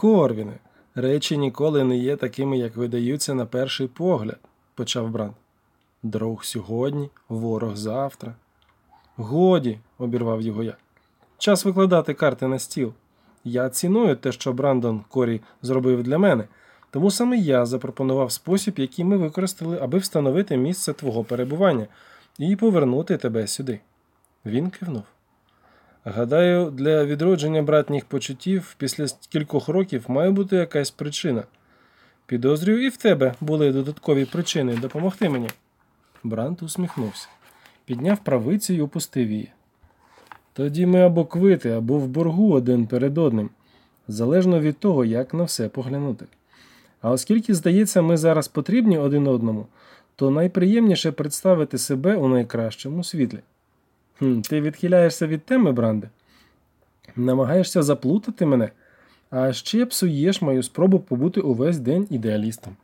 Корвіне, речі ніколи не є такими, як видаються на перший погляд, почав Бранд. Друг сьогодні, ворог завтра. Годі, обірвав його я. Час викладати карти на стіл. Я ціную те, що Брандон Корі зробив для мене, тому саме я запропонував спосіб, який ми використали, аби встановити місце твого перебування і повернути тебе сюди. Він кивнув. Гадаю, для відродження братніх почуттів після кількох років має бути якась причина. Підозрюю, і в тебе були додаткові причини допомогти мені. Брант усміхнувся, підняв правицю і опустив її. Тоді ми або квити, або в боргу один перед одним, залежно від того, як на все поглянути. А оскільки, здається, ми зараз потрібні один одному, то найприємніше представити себе у найкращому світлі. Ти відхиляєшся від теми, Бранде? Намагаєшся заплутати мене, а ще псуєш мою спробу побути увесь день ідеалістом.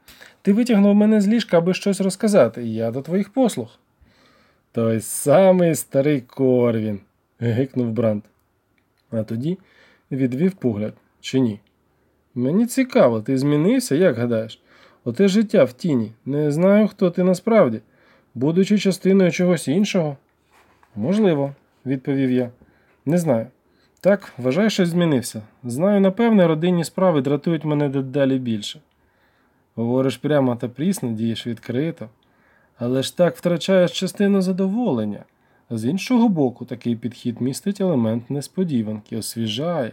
Ти витягнув мене з ліжка, аби щось розказати, і я до твоїх послуг. Той самий старий Корвін, гикнув Бранд. А тоді відвів погляд, чи ні. Мені цікаво, ти змінився, як гадаєш? Оте життя в тіні. Не знаю, хто ти насправді, будучи частиною чогось іншого. Можливо, відповів я. Не знаю. Так, вважаю, що змінився. Знаю, напевне, родинні справи дратують мене дедалі більше. Говориш прямо та прісно, дієш відкрито, але ж так втрачаєш частину задоволення. З іншого боку, такий підхід містить елемент несподіванки, освіжає.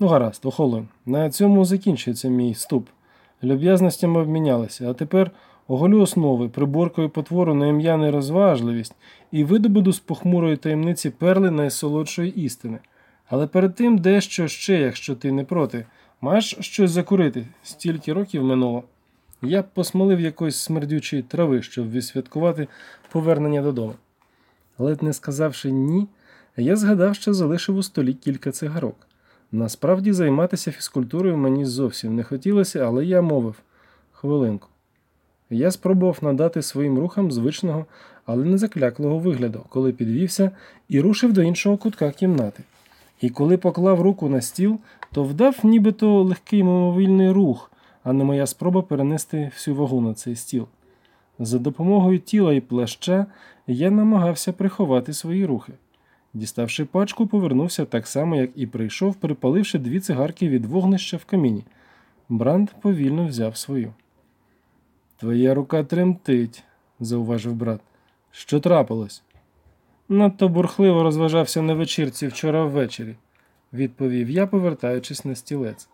Ну, гаразд, охолонь. На цьому закінчується мій вступ. Люб'язностями обмінялися, а тепер оголю основи, приборкою потвору на ім'я нерозважливість і видобуду з похмурої таємниці перли найсолодшої істини. Але перед тим дещо ще, якщо ти не проти, маєш щось закурити, стільки років минуло. Я б посмолив якоїсь смердючої трави, щоб відсвяткувати повернення додому. Ледь не сказавши ні, я згадав, що залишив у столі кілька цигарок. Насправді займатися фізкультурою мені зовсім не хотілося, але я мовив хвилинку. Я спробував надати своїм рухам звичного, але не закляклого вигляду, коли підвівся і рушив до іншого кутка кімнати. І коли поклав руку на стіл, то вдав нібито легкий мимовільний рух, а не моя спроба перенести всю вагу на цей стіл. За допомогою тіла і плаща я намагався приховати свої рухи. Діставши пачку, повернувся так само, як і прийшов, припаливши дві цигарки від вогнища в каміні. Бранд повільно взяв свою. Твоя рука тремтить, зауважив брат. Що трапилось? Надто бурхливо розважався на вечірці вчора ввечері, відповів я, повертаючись на стілець.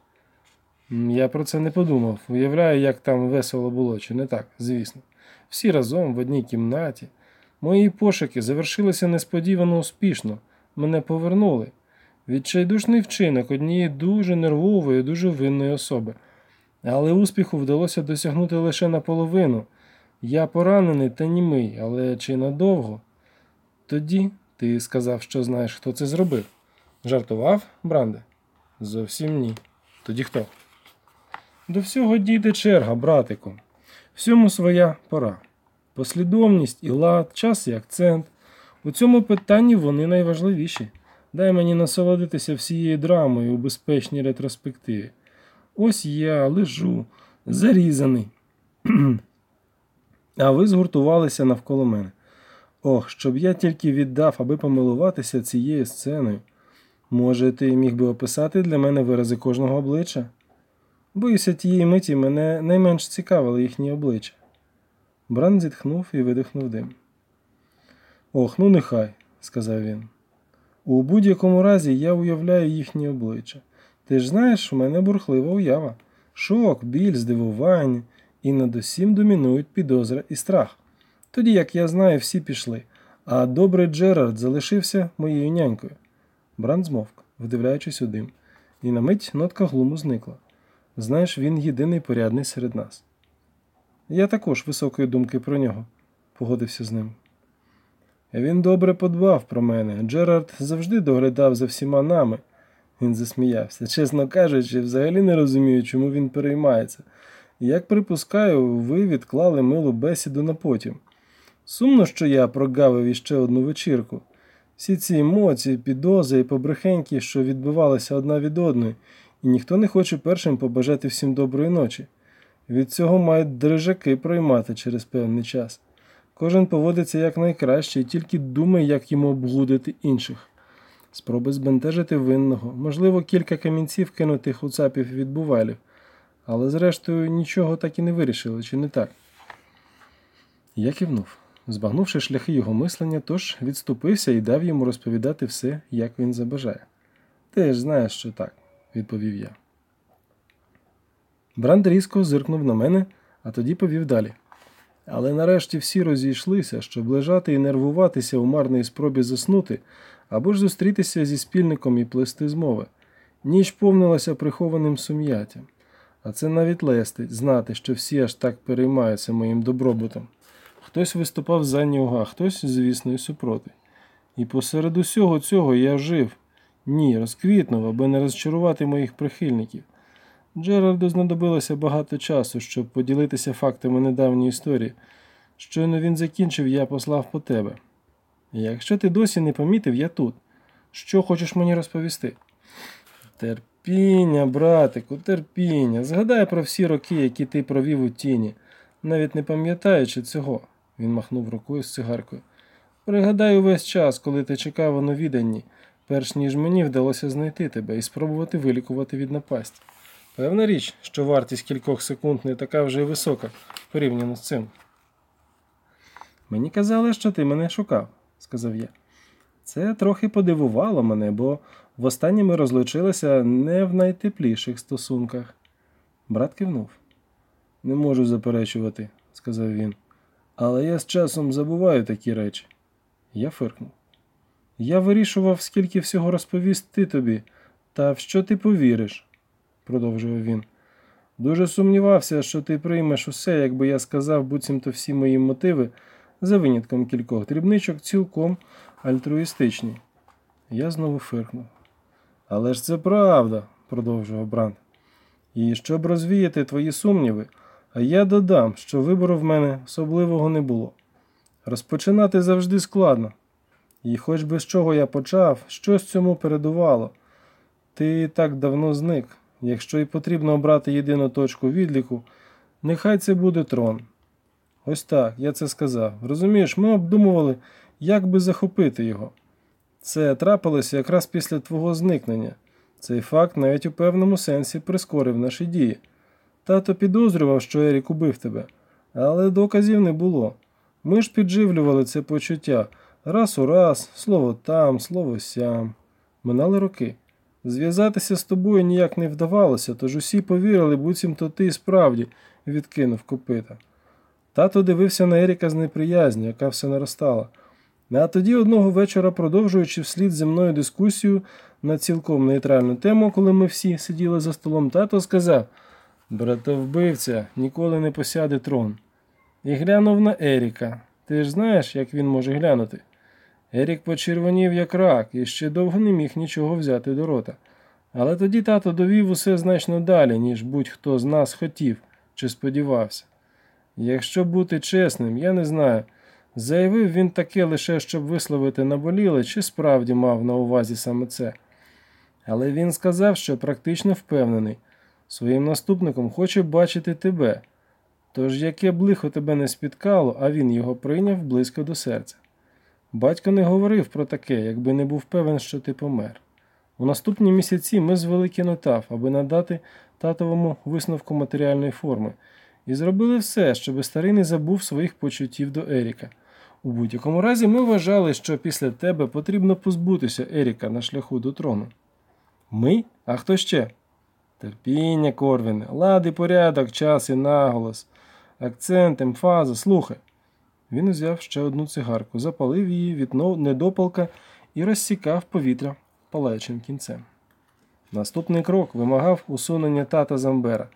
Я про це не подумав. Уявляю, як там весело було, чи не так, звісно. Всі разом в одній кімнаті. Мої пошуки завершилися несподівано успішно. Мене повернули. Відчайдушний вчинок однієї дуже нервової, дуже винної особи. Але успіху вдалося досягнути лише наполовину. Я поранений та німий, але чи надовго? Тоді ти сказав, що знаєш, хто це зробив. Жартував, Бранде? Зовсім ні. Тоді хто? До всього дійде черга, братику. Всьому своя пора. Послідовність і лад, час і акцент. У цьому питанні вони найважливіші. Дай мені насолодитися всією драмою у безпечній ретроспективі. Ось я лежу, зарізаний. А ви згуртувалися навколо мене. Ох, щоб я тільки віддав, аби помилуватися цією сценою. Може, ти міг би описати для мене вирази кожного обличчя? Боюся, тієї миті мене найменш цікавили їхні обличчя. Бран зітхнув і видихнув дим. Ох, ну нехай, сказав він. У будь-якому разі я уявляю їхні обличчя. Ти ж знаєш, у мене бурхлива уява. Шок, біль, здивування, і над усім домінують підозра і страх. Тоді, як я знаю, всі пішли, а добрий Джерард залишився моєю нянькою. Бранд змовк, вдивляючись у дим, і на мить нотка глуму зникла. Знаєш, він єдиний порядний серед нас. Я також високої думки про нього, погодився з ним. Він добре подбав про мене. Джерард завжди доглядав за всіма нами. Він засміявся. Чесно кажучи, взагалі не розумію, чому він переймається. Як припускаю, ви відклали милу бесіду на потім. Сумно, що я прогавив іще одну вечірку. Всі ці емоції, підози і побрехеньки, що відбивалися одна від одної, і ніхто не хоче першим побажати всім доброї ночі. Від цього мають дрижаки проймати через певний час. Кожен поводиться якнайкраще і тільки думає, як йому обгудити інших. Спроби збентежити винного, можливо, кілька камінців кинутих у цапів від бувалів, але зрештою нічого так і не вирішили, чи не так? Я кивнув, збагнувши шляхи його мислення, тож відступився і дав йому розповідати все, як він забажає. Ти ж знаєш, що так, відповів я. Бранд різко зиркнув на мене, а тоді повів далі. Але нарешті всі розійшлися, щоб лежати і нервуватися у марній спробі заснути, або ж зустрітися зі спільником і плести змови. Ніч повнилася прихованим сум'яттям, а це навіть лестить знати, що всі аж так переймаються моїм добробутом. Хтось виступав за нього, хтось, звісно, і супроти. І посеред усього цього я жив. Ні, розквітнув, аби не розчарувати моїх прихильників. Джерарду знадобилося багато часу, щоб поділитися фактами недавньої історії. Щойно він закінчив, я послав по тебе. Якщо ти досі не помітив, я тут. Що хочеш мені розповісти? Терпіння, братику, терпіння. Згадай про всі роки, які ти провів у тіні, навіть не пам'ятаючи цього, він махнув рукою з цигаркою. Пригадай увесь час, коли ти чекав у новіданні, перш ніж мені вдалося знайти тебе і спробувати вилікувати від напасті. Певна річ, що вартість кількох секунд не така вже висока порівняно з цим. Мені казали, що ти мене шукав, сказав я. Це трохи подивувало мене, бо востаннє ми розлучилися не в найтепліших стосунках. Брат кивнув. Не можу заперечувати, сказав він. Але я з часом забуваю такі речі. Я фиркнув. Я вирішував, скільки всього розповісти тобі, та в що ти повіриш, продовжував він. Дуже сумнівався, що ти приймеш усе, якби я сказав, буцімто всі мої мотиви, за винятком кількох дрібничок, цілком альтруїстичні. Я знову фиркнув. Але ж це правда, продовжував Бранд. І щоб розвіяти твої сумніви, а я додам, що вибору в мене особливого не було. Розпочинати завжди складно. І хоч би з чого я почав, щось цьому передувало. Ти так давно зник. Якщо і потрібно обрати єдину точку відліку, нехай це буде трон. Ось так, я це сказав. Розумієш, ми обдумували, як би захопити його. Це трапилося якраз після твого зникнення. Цей факт навіть у певному сенсі прискорив наші дії. Тато підозрював, що Ерік убив тебе, але доказів не було. Ми ж підживлювали це почуття раз у раз, слово там, слово сям. Минали роки. Зв'язатися з тобою ніяк не вдавалося, тож усі повірили, буцімто ти справді відкинув копита. Тато дивився на Еріка з неприязню, яка все наростала. А тоді одного вечора, продовжуючи вслід зі мною дискусію на цілком нейтральну тему, коли ми всі сиділи за столом, тато сказав братовбивця ніколи не посяде трон. І глянув на Еріка. Ти ж знаєш, як він може глянути? Ерік почервонів, як рак, і ще довго не міг нічого взяти до рота. Але тоді тато довів усе значно далі, ніж будь-хто з нас хотів чи сподівався. Якщо бути чесним, я не знаю. Заявив він таке лише, щоб висловити наболіле, чи справді мав на увазі саме це. Але він сказав, що практично впевнений, своїм наступником хоче бачити тебе. Тож яке б лихо тебе не спіткало, а він його прийняв близько до серця. Батько не говорив про таке, якби не був певен, що ти помер. У наступні місяці ми звели кінотаф, аби надати татовому висновку матеріальної форми, і зробили все, щоб старий не забув своїх почуттів до Еріка. У будь-якому разі ми вважали, що після тебе потрібно позбутися Еріка на шляху до трону. Ми? А хто ще? Терпіння, Корвіне, лади порядок, час і наголос, акцент, емфаза, слухай. Він узяв ще одну цигарку, запалив її від недопалка і розсікав повітря палаючим кінцем. Наступний крок вимагав усунення тата Замбера.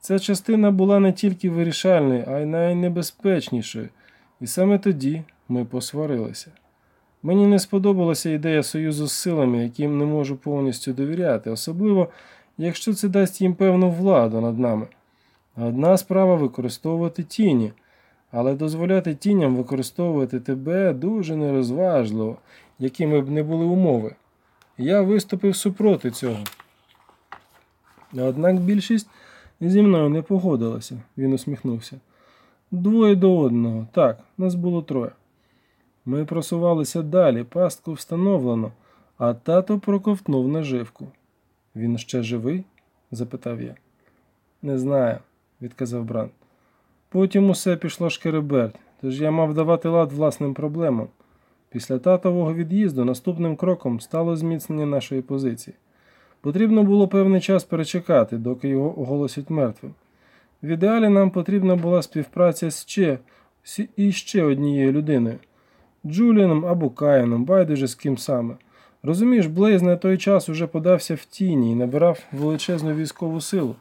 Ця частина була не тільки вирішальною, а й найнебезпечнішою, і саме тоді ми посварилися. Мені не сподобалася ідея союзу з силами, яким не можу повністю довіряти, особливо якщо це дасть їм певну владу над нами. Одна справа використовувати тіні, але дозволяти тіням використовувати тебе дуже нерозважливо, якими б не були умови. Я виступив супроти цього. Однак більшість зі мною не погодилася, він усміхнувся. Двоє до одного, так, нас було троє. Ми просувалися далі, пастку встановлено, а тато проковтнув наживку. Він ще живий? запитав я. Не знаю, відказав Бранд. Потім усе пішло шкереберть, тож я мав давати лад власним проблемам. Після татового від'їзду наступним кроком стало зміцнення нашої позиції. Потрібно було певний час перечекати, доки його оголосять мертвим. В ідеалі нам потрібна була співпраця з ще і ще однією людиною Джуліаном або Каїном, байдуже з ким саме. Розумієш, Блейз на той час уже подався в тіні і набирав величезну військову силу.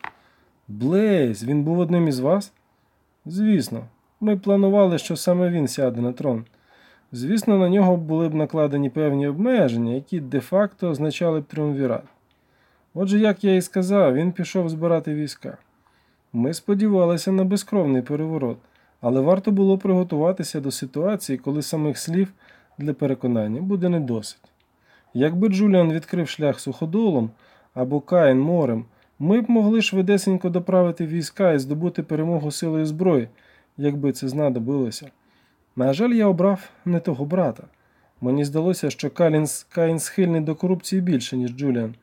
Блейз, він був одним із вас? Звісно, ми планували, що саме він сяде на трон. Звісно, на нього були б накладені певні обмеження, які де-факто означали б тріумвірат. Отже, як я і сказав, він пішов збирати війська. Ми сподівалися на безкровний переворот, але варто було приготуватися до ситуації, коли самих слів для переконання буде не досить. Якби Джуліан відкрив шлях суходолом або Каїн морем, ми б могли швидесенько доправити війська і здобути перемогу силою зброї, якби це знадобилося. На жаль, я обрав не того брата. Мені здалося, що Каїн, схильний до корупції більше, ніж Джуліан.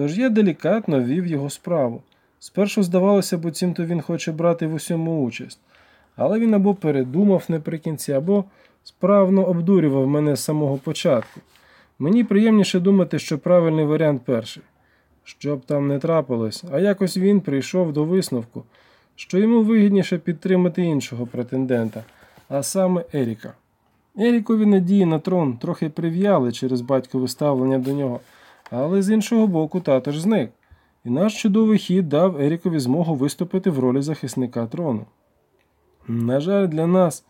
Тож я делікатно вів його справу. Спершу здавалося, буцімто він хоче брати в усьому участь, але він або передумав наприкінці, або справно обдурював мене з самого початку. Мені приємніше думати, що правильний варіант перший. Що б там не трапилось, а якось він прийшов до висновку, що йому вигідніше підтримати іншого претендента, а саме Еріка. Ерікові надії на трон трохи прив'яли через батькове ставлення до нього, але з іншого боку тато ж зник, і наш чудовий хід дав Ерікові змогу виступити в ролі захисника трону. На жаль, для нас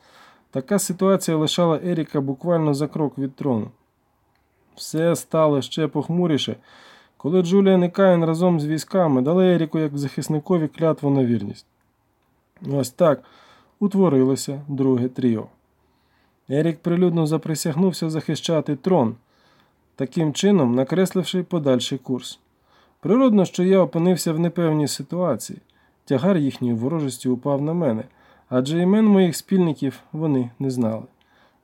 така ситуація лишала Еріка буквально за крок від трону. Все стало ще похмуріше, коли Джуліан і Каїн разом з військами дали Еріку як захисникові клятву на вірність. Ось так утворилося друге тріо. Ерік прилюдно заприсягнувся захищати трон, таким чином накресливши подальший курс. Природно, що я опинився в непевній ситуації. Тягар їхньої ворожості упав на мене, адже імен моїх спільників вони не знали.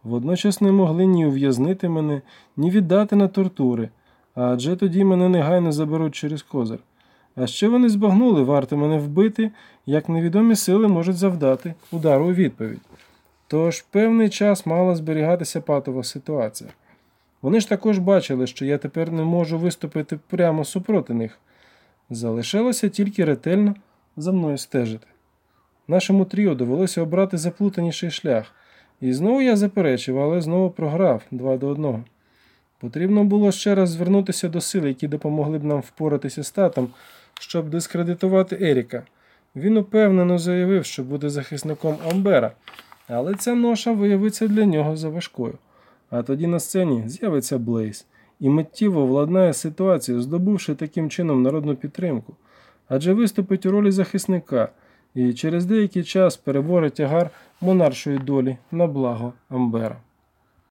Водночас не могли ні ув'язнити мене, ні віддати на тортури, адже тоді мене негайно заберуть через козир. А ще вони збагнули, варто мене вбити, як невідомі сили можуть завдати удару у відповідь. Тож певний час мала зберігатися патова ситуація. Вони ж також бачили, що я тепер не можу виступити прямо супроти них. Залишилося тільки ретельно за мною стежити. Нашому тріо довелося обрати заплутаніший шлях, і знову я заперечив, але знову програв два до одного. Потрібно було ще раз звернутися до сил, які допомогли б нам впоратися з татом, щоб дискредитувати Еріка. Він упевнено заявив, що буде захисником Амбера, але ця ноша виявиться для нього заважкою. А тоді на сцені з'явиться Блейз і миттєво владнає ситуацію, здобувши таким чином народну підтримку, адже виступить у ролі захисника і через деякий час переворить тягар монаршої долі на благо Амбера.